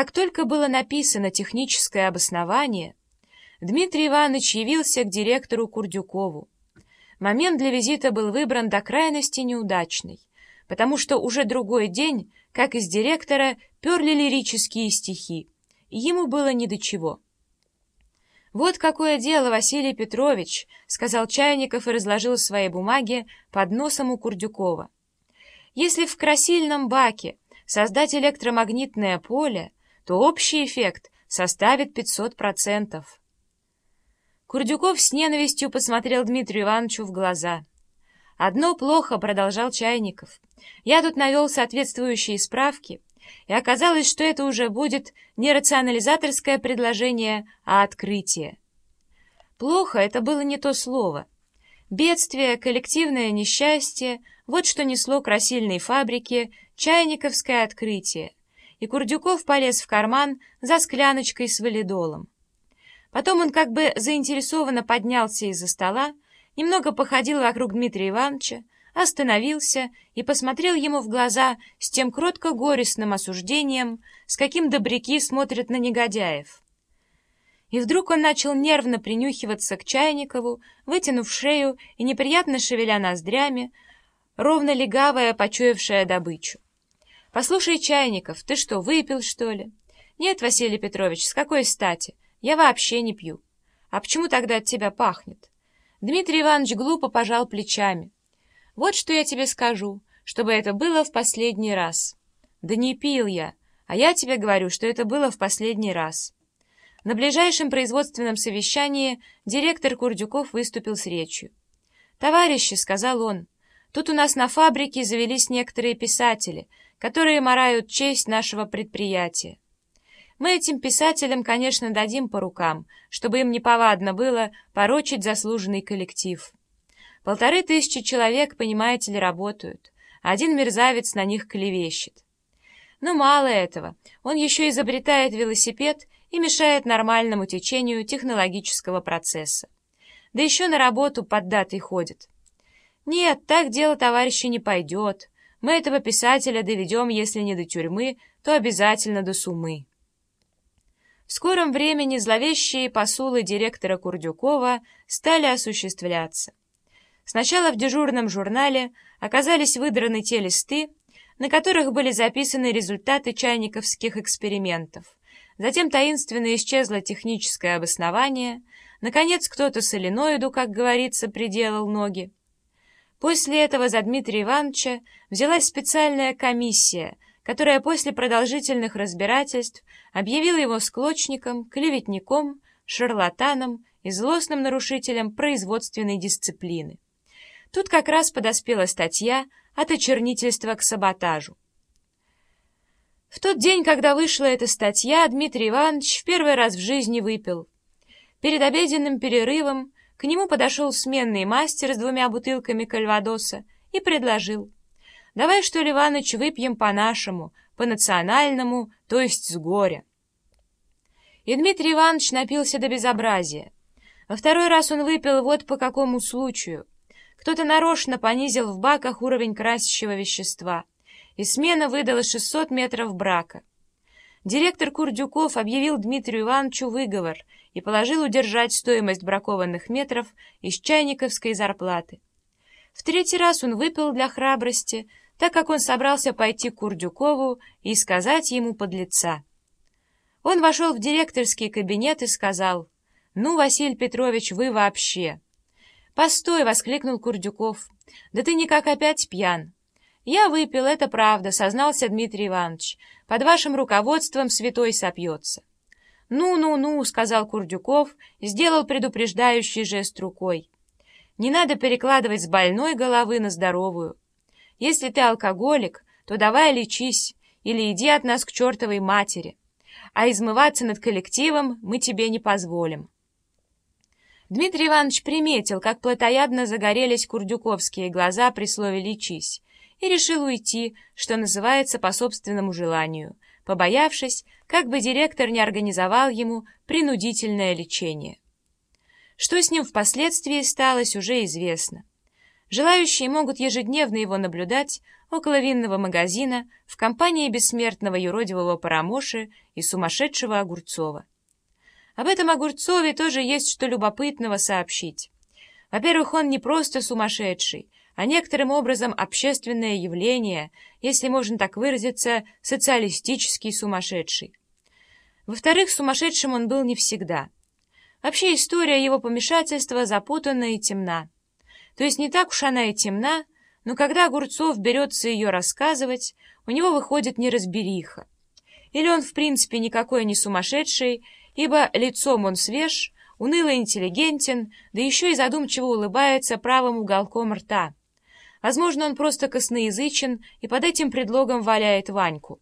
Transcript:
Как только было написано техническое обоснование, Дмитрий Иванович явился к директору Курдюкову. Момент для визита был выбран до крайности неудачный, потому что уже другой день, как из директора, перли лирические стихи, и ему было ни до чего. «Вот какое дело, Василий Петрович», — сказал Чайников и разложил свои бумаги под носом у Курдюкова. «Если в красильном баке создать электромагнитное поле, то общий эффект составит 500%. Курдюков с ненавистью посмотрел Дмитрию Ивановичу в глаза. «Одно плохо», — продолжал Чайников. «Я тут навел соответствующие справки, и оказалось, что это уже будет не рационализаторское предложение, а открытие». «Плохо» — это было не то слово. Бедствие, коллективное несчастье — вот что несло к рассильной фабрике чайниковское открытие и Курдюков полез в карман за скляночкой с валидолом. Потом он как бы заинтересованно поднялся из-за стола, немного походил вокруг Дмитрия Ивановича, остановился и посмотрел ему в глаза с тем кротко-горестным осуждением, с каким добряки смотрят на негодяев. И вдруг он начал нервно принюхиваться к Чайникову, вытянув шею и неприятно шевеля ноздрями, ровно легавая, почуявшая добычу. «Послушай, Чайников, ты что, выпил, что ли?» «Нет, Василий Петрович, с какой стати? Я вообще не пью». «А почему тогда от тебя пахнет?» Дмитрий Иванович глупо пожал плечами. «Вот что я тебе скажу, чтобы это было в последний раз». «Да не пил я, а я тебе говорю, что это было в последний раз». На ближайшем производственном совещании директор Курдюков выступил с речью. «Товарищи», — сказал он, — «тут у нас на фабрике завелись некоторые писатели, которые морают честь нашего предприятия. Мы этим писателям, конечно, дадим по рукам, чтобы им неповадно было порочить заслуженный коллектив. Полторы тысячи человек, понимаете ли, работают, один мерзавец на них клевещет. Но мало этого, он еще изобретает велосипед и мешает нормальному течению технологического процесса. Да еще на работу под датой ходит. Нет, так дело, товарищи, не пойдет. Мы этого писателя доведем, если не до тюрьмы, то обязательно до сумы. В скором времени зловещие посулы директора Курдюкова стали осуществляться. Сначала в дежурном журнале оказались выдраны те листы, на которых были записаны результаты чайниковских экспериментов. Затем таинственно исчезло техническое обоснование. Наконец кто-то соленоиду, как говорится, приделал ноги. После этого за Дмитрия Ивановича взялась специальная комиссия, которая после продолжительных разбирательств объявила его склочником, клеветником, шарлатаном и злостным нарушителем производственной дисциплины. Тут как раз подоспела статья от очернительства к саботажу. В тот день, когда вышла эта статья, Дмитрий Иванович в первый раз в жизни выпил. Перед обеденным перерывом к нему подошел сменный мастер с двумя бутылками кальвадоса и предложил. «Давай, что ли, Иваныч, выпьем по-нашему, по-национальному, то есть с горя». И Дмитрий Иванович напился до безобразия. Во второй раз он выпил вот по какому случаю. Кто-то нарочно понизил в баках уровень красящего вещества, и смена выдала 600 метров брака. Директор Курдюков объявил Дмитрию Ивановичу выговор и положил удержать стоимость бракованных метров из чайниковской зарплаты. В третий раз он выпил для храбрости, так как он собрался пойти к Курдюкову и сказать ему подлеца. Он вошел в директорский кабинет и сказал, «Ну, Василий Петрович, вы вообще!» «Постой!» — воскликнул Курдюков. «Да ты никак опять пьян!» «Я выпил, это правда», — сознался Дмитрий Иванович. «Под вашим руководством святой сопьется». «Ну-ну-ну», — сказал Курдюков, сделал предупреждающий жест рукой. «Не надо перекладывать с больной головы на здоровую. Если ты алкоголик, то давай лечись или иди от нас к чертовой матери, а измываться над коллективом мы тебе не позволим». Дмитрий Иванович приметил, как плотоядно загорелись курдюковские глаза при слове «лечись», и решил уйти, что называется, по собственному желанию, побоявшись, как бы директор не организовал ему принудительное лечение. Что с ним впоследствии сталось, уже известно. Желающие могут ежедневно его наблюдать около винного магазина в компании бессмертного юродивого Парамоши и сумасшедшего Огурцова. Об этом Огурцове тоже есть что любопытного сообщить. Во-первых, он не просто сумасшедший, а некоторым образом общественное явление, если можно так выразиться, социалистический сумасшедший. Во-вторых, сумасшедшим он был не всегда. Вообще история его помешательства запутанна и темна. То есть не так уж она и темна, но когда Огурцов берется ее рассказывать, у него выходит неразбериха. Или он в принципе никакой не сумасшедший, ибо лицом он свеж, уныло интеллигентен, да еще и задумчиво улыбается правым уголком рта. Возможно, он просто косноязычен и под этим предлогом валяет Ваньку.